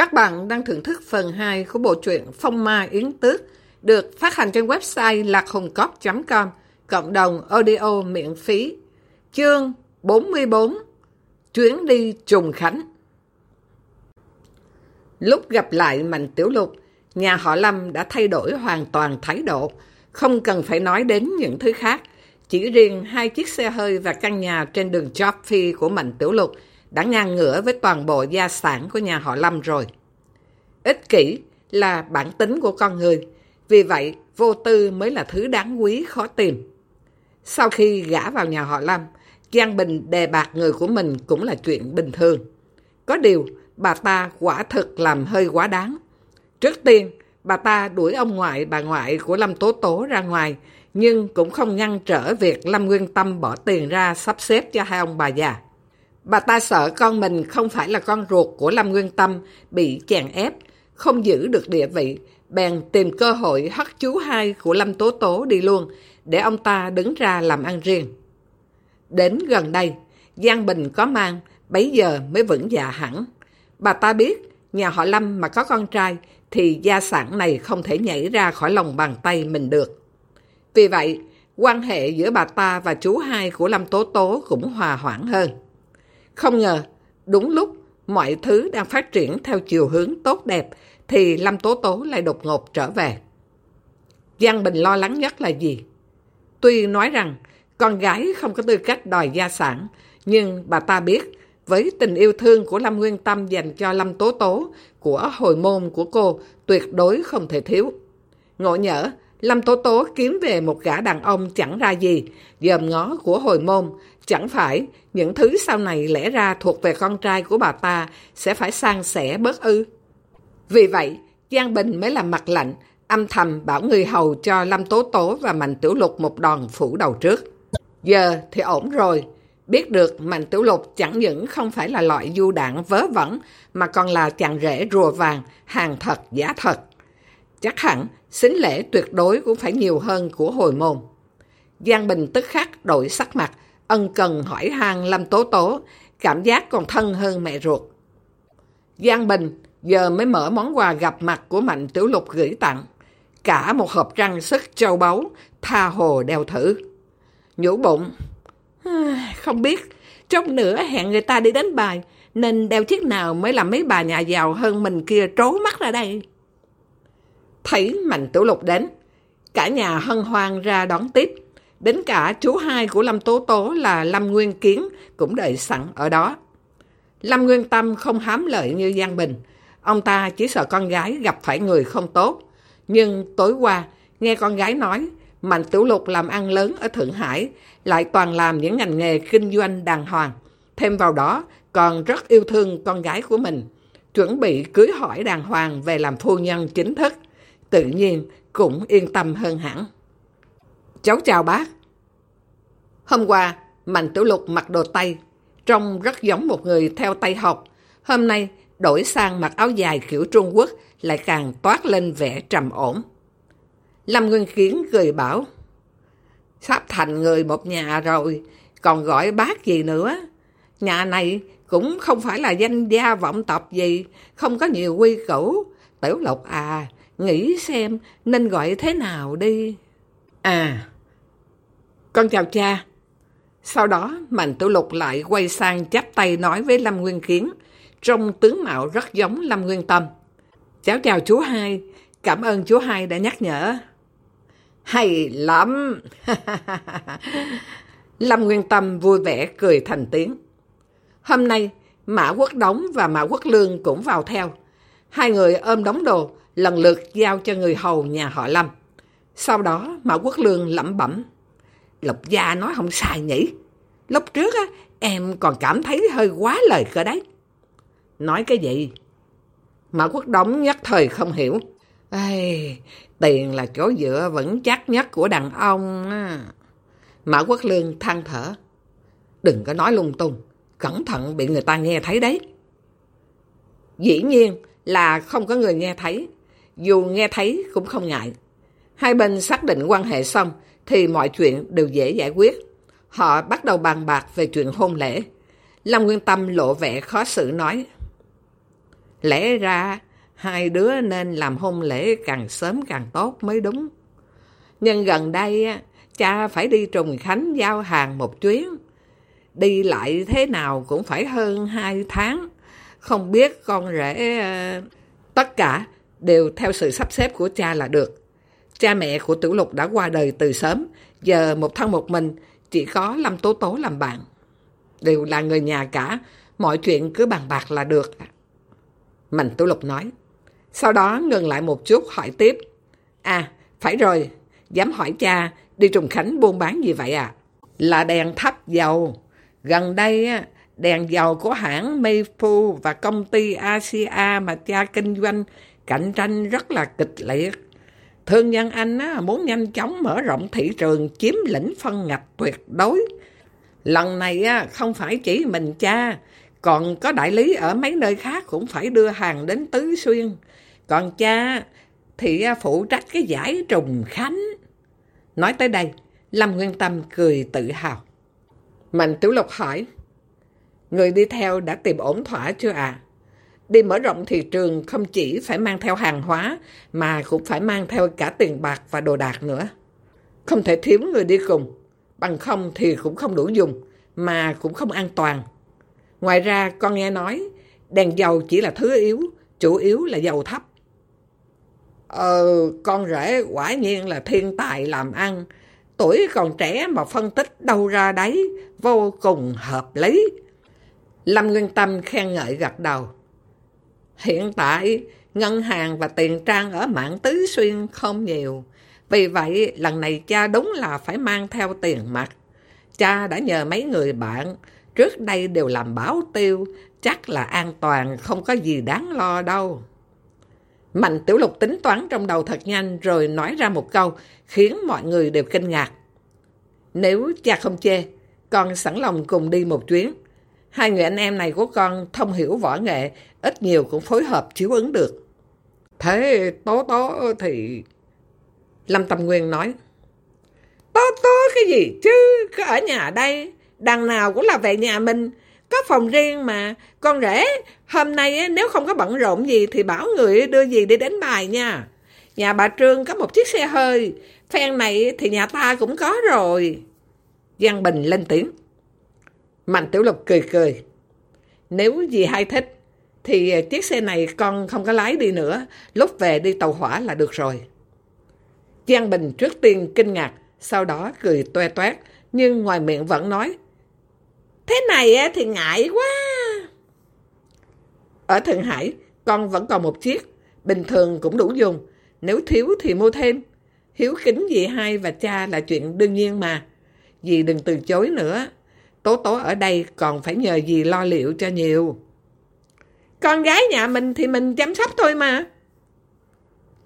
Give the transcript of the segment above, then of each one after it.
Các bạn đang thưởng thức phần 2 của bộ truyện Phong Ma Yến Tước được phát hành trên website lạchungcop.com cộng đồng audio miễn phí. Chương 44 Chuyến đi trùng khánh Lúc gặp lại Mạnh Tiểu Lục, nhà họ Lâm đã thay đổi hoàn toàn thái độ, không cần phải nói đến những thứ khác. Chỉ riêng hai chiếc xe hơi và căn nhà trên đường Joffy của Mạnh Tiểu Lục đã ngang ngửa với toàn bộ gia sản của nhà họ Lâm rồi. Ích kỷ là bản tính của con người, vì vậy vô tư mới là thứ đáng quý khó tìm. Sau khi gã vào nhà họ Lâm, Giang Bình đề bạc người của mình cũng là chuyện bình thường. Có điều, bà ta quả thực làm hơi quá đáng. Trước tiên, bà ta đuổi ông ngoại bà ngoại của Lâm Tố Tố ra ngoài, nhưng cũng không ngăn trở việc Lâm Nguyên Tâm bỏ tiền ra sắp xếp cho hai ông bà già. Bà ta sợ con mình không phải là con ruột của Lâm Nguyên Tâm bị chèn ép, không giữ được địa vị, bèn tìm cơ hội hất chú hai của Lâm Tố Tố đi luôn, để ông ta đứng ra làm ăn riêng. Đến gần đây, Giang Bình có mang, bấy giờ mới vững dạ hẳn. Bà ta biết, nhà họ Lâm mà có con trai, thì gia sản này không thể nhảy ra khỏi lòng bàn tay mình được. Vì vậy, quan hệ giữa bà ta và chú hai của Lâm Tố Tố cũng hòa hoãn hơn. Không ngờ, đúng lúc mọi thứ đang phát triển theo chiều hướng tốt đẹp, thì Lâm Tố Tố lại đột ngột trở về. Giang Bình lo lắng nhất là gì? Tuy nói rằng con gái không có tư cách đòi gia sản, nhưng bà ta biết với tình yêu thương của Lâm Nguyên Tâm dành cho Lâm Tố Tố, của hồi môn của cô tuyệt đối không thể thiếu. Ngộ nhỡ, Lâm Tố Tố kiếm về một gã đàn ông chẳng ra gì, dòm ngó của hồi môn, chẳng phải những thứ sau này lẽ ra thuộc về con trai của bà ta sẽ phải sang sẻ bớt ư. Vì vậy, Giang Bình mới làm mặt lạnh, âm thầm bảo người hầu cho Lâm Tố Tố và Mạnh Tiểu Lục một đòn phủ đầu trước. Giờ thì ổn rồi, biết được Mạnh Tiểu Lục chẳng những không phải là loại du đạn vớ vẩn, mà còn là chàng rể rùa vàng, hàng thật, giá thật. Chắc hẳn, xính lễ tuyệt đối cũng phải nhiều hơn của hồi môn. Giang Bình tức khắc đổi sắc mặt, ân cần hỏi han Lâm Tố Tố, cảm giác còn thân hơn mẹ ruột. Giang Bình giờ mới mở món quà gặp mặt của Mạnh Tiểu Lục gửi tặng. Cả một hộp trang sức châu báu, tha hồ đeo thử. Nhũ bụng, không biết, trong nửa hẹn người ta đi đánh bài, nên đeo chiếc nào mới làm mấy bà nhà giàu hơn mình kia trố mắt ra đây. Thấy Mạnh Tiểu Lục đến, cả nhà hân hoan ra đón tiếp. Đến cả chú hai của Lâm Tố Tố là Lâm Nguyên Kiến cũng đợi sẵn ở đó. Lâm Nguyên Tâm không hám lợi như Giang Bình. Ông ta chỉ sợ con gái gặp phải người không tốt. Nhưng tối qua, nghe con gái nói, Mạnh Tiểu Lục làm ăn lớn ở Thượng Hải, lại toàn làm những ngành nghề kinh doanh đàng hoàng. Thêm vào đó, còn rất yêu thương con gái của mình, chuẩn bị cưới hỏi đàng hoàng về làm phu nhân chính thức. Tự nhiên cũng yên tâm hơn hẳn. Cháu chào bác. Hôm qua, Mạnh Tiểu Lục mặc đồ Tây, trông rất giống một người theo Tây học. Hôm nay, đổi sang mặc áo dài kiểu Trung Quốc lại càng toát lên vẻ trầm ổn. Lâm Nguyên Kiến cười bảo, sắp thành người một nhà rồi, còn gọi bác gì nữa. Nhà này cũng không phải là danh gia vọng tộc gì, không có nhiều quy củ. Tiểu lục à, nghĩ xem nên gọi thế nào đi. À, con chào cha. Sau đó, Mạnh Tiểu Lục lại quay sang chắp tay nói với Lâm Nguyên Kiến, trong tướng mạo rất giống Lâm Nguyên Tâm. Cháu chào chú hai, cảm ơn chú hai đã nhắc nhở. Hay lắm! Lâm Nguyên Tâm vui vẻ cười thành tiếng. Hôm nay, Mã Quốc Đống và Mã Quốc Lương cũng vào theo. Hai người ôm đống đồ, lần lượt giao cho người hầu nhà họ Lâm. Sau đó, Mã Quốc Lương lẩm bẩm. Lộc Gia nói không sai nhỉ? Lúc trước á, em còn cảm thấy hơi quá lời cơ đấy. Nói cái gì? Mã Quốc Đống nhất thời không hiểu. Ê, tiền là chỗ dựa vững chắc nhất của đàn ông. Mã Quốc Lương than thở. Đừng có nói lung tung, cẩn thận bị người ta nghe thấy đấy. Dĩ nhiên là không có người nghe thấy, dù nghe thấy cũng không ngại. Hai bên xác định quan hệ xong thì mọi chuyện đều dễ giải quyết. Họ bắt đầu bàn bạc về chuyện hôn lễ. Lâm Nguyên Tâm lộ vẻ khó xử nói. Lẽ ra, hai đứa nên làm hôn lễ càng sớm càng tốt mới đúng. Nhưng gần đây, cha phải đi trùng khánh giao hàng một chuyến. Đi lại thế nào cũng phải hơn hai tháng. Không biết con rể... Ờ, tất cả đều theo sự sắp xếp của cha là được. Cha mẹ của Tiểu Lục đã qua đời từ sớm, giờ một thân một mình, chỉ có Lâm Tố Tố làm bạn. Đều là người nhà cả, mọi chuyện cứ bàn bạc là được. Mạnh Tiểu Lục nói. Sau đó ngừng lại một chút hỏi tiếp. À, phải rồi, dám hỏi cha, đi Trùng Khánh buôn bán gì vậy à? Là đèn thắp dầu. Gần đây, á đèn dầu của hãng Mayfu và công ty Asia mà cha kinh doanh cạnh tranh rất là kịch liệt. Thương nhân Anh á, muốn nhanh chóng mở rộng thị trường chiếm lĩnh phân ngạch tuyệt đối. Lần này á, không phải chỉ mình cha, còn có đại lý ở mấy nơi khác cũng phải đưa hàng đến Tứ Xuyên. Còn cha thì à, phụ trách cái giải trùng khánh. Nói tới đây, Lâm Nguyên Tâm cười tự hào. Mạnh Tiểu Lục hỏi, người đi theo đã tìm ổn thỏa chưa à? Đi mở rộng thị trường không chỉ phải mang theo hàng hóa, mà cũng phải mang theo cả tiền bạc và đồ đạc nữa. Không thể thiếu người đi cùng, bằng không thì cũng không đủ dùng, mà cũng không an toàn. Ngoài ra, con nghe nói, đèn dầu chỉ là thứ yếu, chủ yếu là dầu thấp. Ờ, con rể quả nhiên là thiên tài làm ăn. Tuổi còn trẻ mà phân tích đâu ra đấy, vô cùng hợp lý. Lâm Nguyên Tâm khen ngợi gật đầu. Hiện tại, ngân hàng và tiền trang ở mạng Tứ Xuyên không nhiều. Vì vậy, lần này cha đúng là phải mang theo tiền mặt. Cha đã nhờ mấy người bạn, trước đây đều làm báo tiêu, chắc là an toàn, không có gì đáng lo đâu. Mạnh Tiểu Lục tính toán trong đầu thật nhanh rồi nói ra một câu khiến mọi người đều kinh ngạc. Nếu cha không chê, con sẵn lòng cùng đi một chuyến. Hai người anh em này của con thông hiểu võ nghệ, ít nhiều cũng phối hợp chiếu ứng được. Thế Tố Tố thì... Lâm Tâm Nguyên nói, Tố Tố cái gì chứ, cứ ở nhà đây, đằng nào cũng là về nhà mình, có phòng riêng mà, con rể, hôm nay nếu không có bận rộn gì thì bảo người đưa gì đi đánh bài nha. Nhà bà Trương có một chiếc xe hơi, phen này thì nhà ta cũng có rồi. Giang Bình lên tiếng. Mạnh Tiểu Lục cười cười. Nếu gì hay thích, thì ờ, chiếc xe này con không có lái đi nữa, lúc về đi tàu hỏa là được rồi. Giang Bình trước tiên kinh ngạc, sau đó cười toe toét, nhưng ngoài miệng vẫn nói, Thế này thì ngại quá. Ở Thượng Hải, con vẫn còn một chiếc, bình thường cũng đủ dùng, nếu thiếu thì mua thêm. Hiếu kính dì hai và cha là chuyện đương nhiên mà. Dì đừng từ chối nữa. Tố tố ở đây còn phải nhờ dì lo liệu cho nhiều. Con gái nhà mình thì mình chăm sóc thôi mà.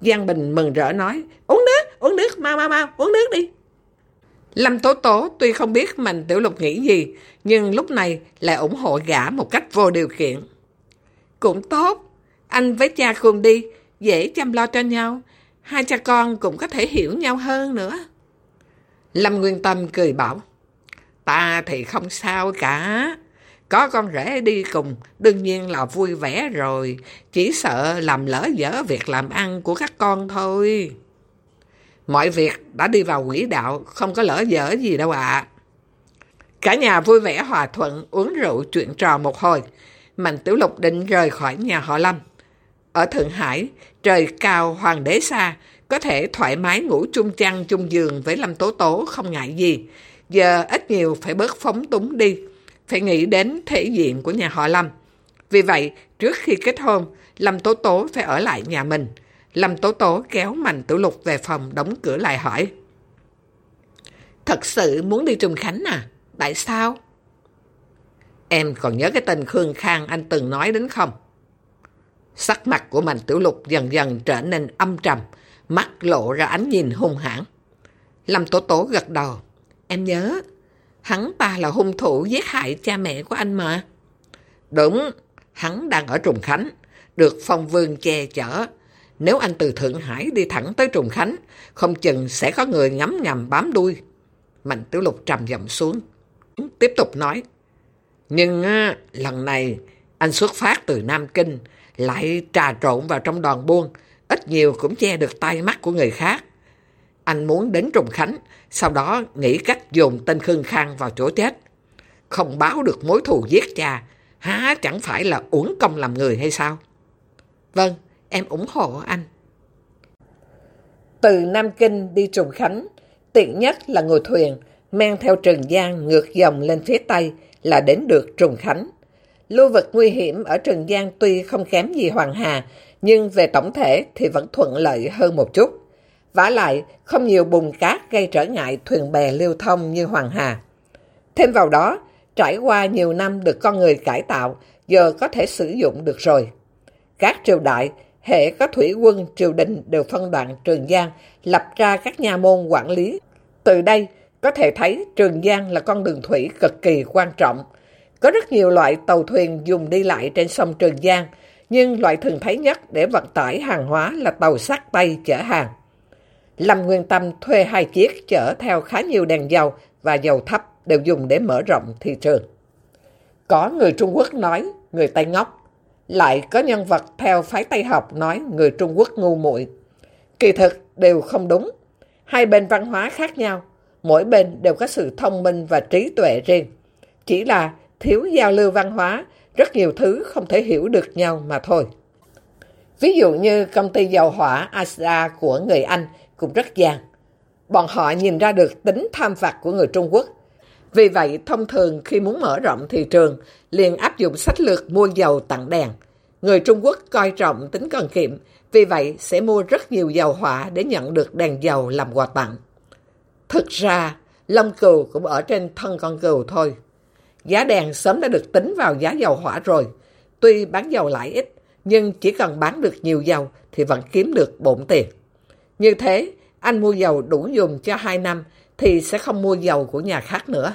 Giang Bình mừng rỡ nói, uống nước, uống nước, mau mau mau, uống nước đi. Lâm Tố Tố tuy không biết Mạnh Tiểu Lục nghĩ gì, nhưng lúc này lại ủng hộ gã một cách vô điều kiện. Cũng tốt, anh với cha cùng đi, dễ chăm lo cho nhau, hai cha con cũng có thể hiểu nhau hơn nữa. Lâm Nguyên Tâm cười bảo, ta thì không sao cả, có con rể đi cùng, đương nhiên là vui vẻ rồi, chỉ sợ làm lỡ dở việc làm ăn của các con thôi. Mọi việc đã đi vào quỹ đạo, không có lỡ dở gì đâu ạ. Cả nhà vui vẻ hòa thuận, uống rượu chuyện trò một hồi. Mạnh Tiểu Lục định rời khỏi nhà họ Lâm. Ở Thượng Hải, trời cao hoàng đế xa, có thể thoải mái ngủ chung chăn chung giường với Lâm Tố Tố không ngại gì. Giờ ít nhiều phải bớt phóng túng đi, phải nghĩ đến thể diện của nhà họ Lâm. Vì vậy, trước khi kết hôn, Lâm Tố Tố phải ở lại nhà mình. Lâm Tố Tố kéo Mạnh Tiểu Lục về phòng đóng cửa lại hỏi. Thật sự muốn đi Trùng Khánh à? Tại sao? Em còn nhớ cái tên Khương Khang anh từng nói đến không? Sắc mặt của Mạnh Tiểu Lục dần dần trở nên âm trầm, mắt lộ ra ánh nhìn hung hãn. Lâm Tố Tố gật đầu. Em nhớ, hắn ta là hung thủ giết hại cha mẹ của anh mà. Đúng, hắn đang ở Trùng Khánh, được phong vương che chở, nếu anh từ Thượng Hải đi thẳng tới Trùng Khánh, không chừng sẽ có người ngắm ngầm bám đuôi. Mạnh Tiểu Lục trầm giọng xuống. Tiếp tục nói. Nhưng lần này anh xuất phát từ Nam Kinh, lại trà trộn vào trong đoàn buôn, ít nhiều cũng che được tay mắt của người khác. Anh muốn đến Trùng Khánh, sau đó nghĩ cách dồn tên Khương Khang vào chỗ chết. Không báo được mối thù giết cha, há chẳng phải là uổng công làm người hay sao? Vâng, em ủng hộ anh. Từ Nam Kinh đi Trùng Khánh, tiện nhất là ngồi thuyền, mang theo Trường Giang ngược dòng lên phía Tây là đến được Trùng Khánh. Lưu vực nguy hiểm ở Trường Giang tuy không kém gì Hoàng Hà, nhưng về tổng thể thì vẫn thuận lợi hơn một chút vả lại, không nhiều bùn cát gây trở ngại thuyền bè lưu thông như Hoàng Hà. Thêm vào đó, trải qua nhiều năm được con người cải tạo, giờ có thể sử dụng được rồi. Các triều đại, hệ có thủy quân triều đình đều phân đoạn Trường Giang, lập ra các nhà môn quản lý. Từ đây, có thể thấy Trường Giang là con đường thủy cực kỳ quan trọng. Có rất nhiều loại tàu thuyền dùng đi lại trên sông Trường Giang, nhưng loại thường thấy nhất để vận tải hàng hóa là tàu sắt tay chở hàng. Lâm Nguyên Tâm thuê hai chiếc chở theo khá nhiều đèn dầu và dầu thấp đều dùng để mở rộng thị trường. Có người Trung Quốc nói người Tây ngốc, lại có nhân vật theo phái Tây học nói người Trung Quốc ngu muội. Kỳ thực đều không đúng. Hai bên văn hóa khác nhau, mỗi bên đều có sự thông minh và trí tuệ riêng. Chỉ là thiếu giao lưu văn hóa, rất nhiều thứ không thể hiểu được nhau mà thôi. Ví dụ như công ty dầu hỏa Asa của người Anh cũng rất gian. Bọn họ nhìn ra được tính tham vặt của người Trung Quốc. Vì vậy, thông thường khi muốn mở rộng thị trường, liền áp dụng sách lược mua dầu tặng đèn. Người Trung Quốc coi trọng tính cần kiệm, vì vậy sẽ mua rất nhiều dầu hỏa để nhận được đèn dầu làm quà tặng. Thực ra, lông cừu cũng ở trên thân con cừu thôi. Giá đèn sớm đã được tính vào giá dầu hỏa rồi. Tuy bán dầu lại ít, nhưng chỉ cần bán được nhiều dầu thì vẫn kiếm được bộn tiền. Như thế, anh mua dầu đủ dùng cho 2 năm thì sẽ không mua dầu của nhà khác nữa.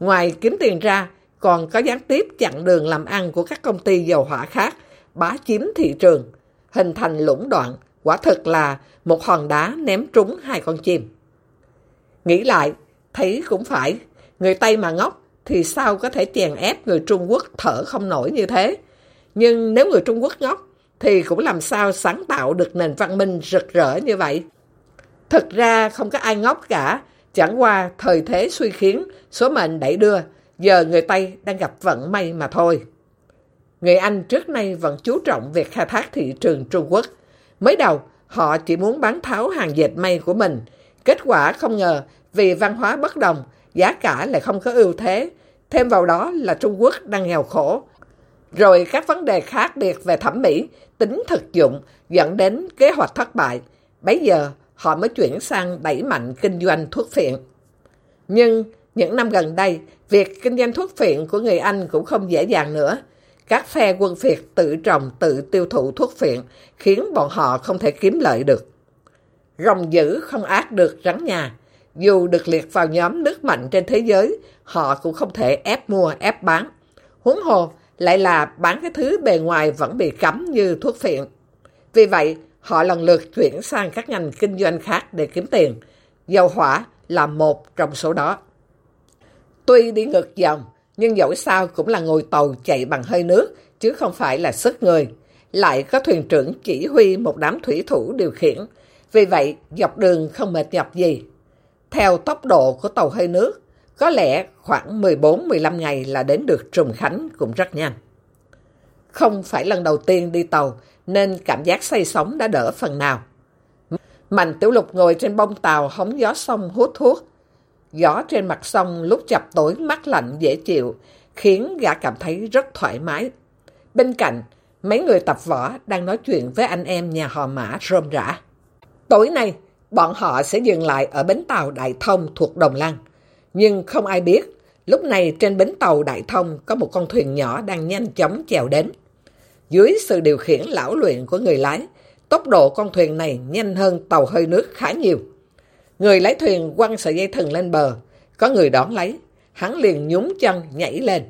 Ngoài kiếm tiền ra, còn có gián tiếp chặn đường làm ăn của các công ty dầu hỏa khác, bá chiếm thị trường, hình thành lũng đoạn, quả thực là một hòn đá ném trúng hai con chim. Nghĩ lại, thấy cũng phải, người Tây mà ngốc thì sao có thể chèn ép người Trung Quốc thở không nổi như thế. Nhưng nếu người Trung Quốc ngốc, thì cũng làm sao sáng tạo được nền văn minh rực rỡ như vậy. Thực ra không có ai ngốc cả, chẳng qua thời thế suy khiến, số mệnh đẩy đưa, giờ người Tây đang gặp vận may mà thôi. Người Anh trước nay vẫn chú trọng việc khai thác thị trường Trung Quốc. Mới đầu, họ chỉ muốn bán tháo hàng dệt may của mình. Kết quả không ngờ, vì văn hóa bất đồng, giá cả lại không có ưu thế. Thêm vào đó là Trung Quốc đang nghèo khổ. Rồi các vấn đề khác biệt về thẩm mỹ, tính thực dụng dẫn đến kế hoạch thất bại. Bây giờ họ mới chuyển sang đẩy mạnh kinh doanh thuốc phiện. Nhưng những năm gần đây, việc kinh doanh thuốc phiện của người Anh cũng không dễ dàng nữa. Các phe quân Việt tự trồng tự tiêu thụ thuốc phiện khiến bọn họ không thể kiếm lợi được. Rồng dữ không ác được rắn nhà. Dù được liệt vào nhóm nước mạnh trên thế giới, họ cũng không thể ép mua, ép bán. Huống hồ lại là bán cái thứ bề ngoài vẫn bị cấm như thuốc phiện. Vì vậy, họ lần lượt chuyển sang các ngành kinh doanh khác để kiếm tiền. Dầu hỏa là một trong số đó. Tuy đi ngược dòng, nhưng dẫu sao cũng là ngồi tàu chạy bằng hơi nước, chứ không phải là sức người. Lại có thuyền trưởng chỉ huy một đám thủy thủ điều khiển. Vì vậy, dọc đường không mệt nhọc gì. Theo tốc độ của tàu hơi nước, có lẽ khoảng 14-15 ngày là đến được Trùng Khánh cũng rất nhanh. Không phải lần đầu tiên đi tàu, nên cảm giác say sóng đã đỡ phần nào. Mạnh tiểu lục ngồi trên bông tàu hóng gió sông hút thuốc. Gió trên mặt sông lúc chập tối mắt lạnh dễ chịu, khiến gã cảm thấy rất thoải mái. Bên cạnh, mấy người tập võ đang nói chuyện với anh em nhà họ mã rôm rã. Tối nay, bọn họ sẽ dừng lại ở bến tàu Đại Thông thuộc Đồng Lăng. Nhưng không ai biết, lúc này trên bến tàu Đại Thông có một con thuyền nhỏ đang nhanh chóng chèo đến. Dưới sự điều khiển lão luyện của người lái, tốc độ con thuyền này nhanh hơn tàu hơi nước khá nhiều. Người lái thuyền quăng sợi dây thừng lên bờ, có người đón lấy, hắn liền nhúng chân nhảy lên,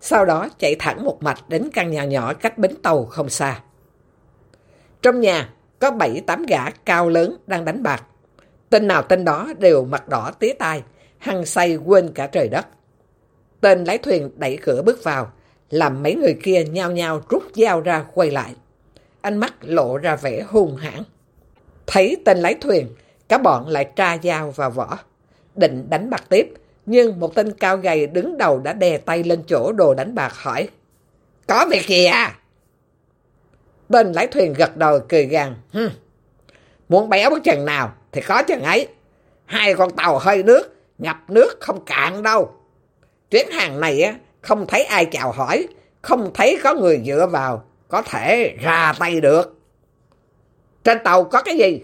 sau đó chạy thẳng một mạch đến căn nhà nhỏ cách bến tàu không xa. Trong nhà có bảy tám gã cao lớn đang đánh bạc. Tên nào tên đó đều mặt đỏ tía tai, hăng say quên cả trời đất. Tên lái thuyền đẩy cửa bước vào, làm mấy người kia nhao nhao rút dao ra quay lại. Ánh mắt lộ ra vẻ hung hãn. Thấy tên lái thuyền, cả bọn lại tra dao vào vỏ. Định đánh bạc tiếp, nhưng một tên cao gầy đứng đầu đã đè tay lên chỗ đồ đánh bạc hỏi. Có việc gì à? Tên lái thuyền gật đầu cười gằn. Hừm, muốn béo chừng nào thì có chừng ấy. Hai con tàu hơi nước, ngập nước không cạn đâu. Chuyến hàng này á, không thấy ai chào hỏi, không thấy có người dựa vào, có thể ra tay được. Trên tàu có cái gì?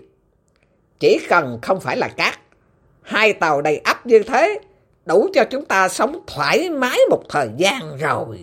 Chỉ cần không phải là cát. Hai tàu đầy ắp như thế, đủ cho chúng ta sống thoải mái một thời gian rồi.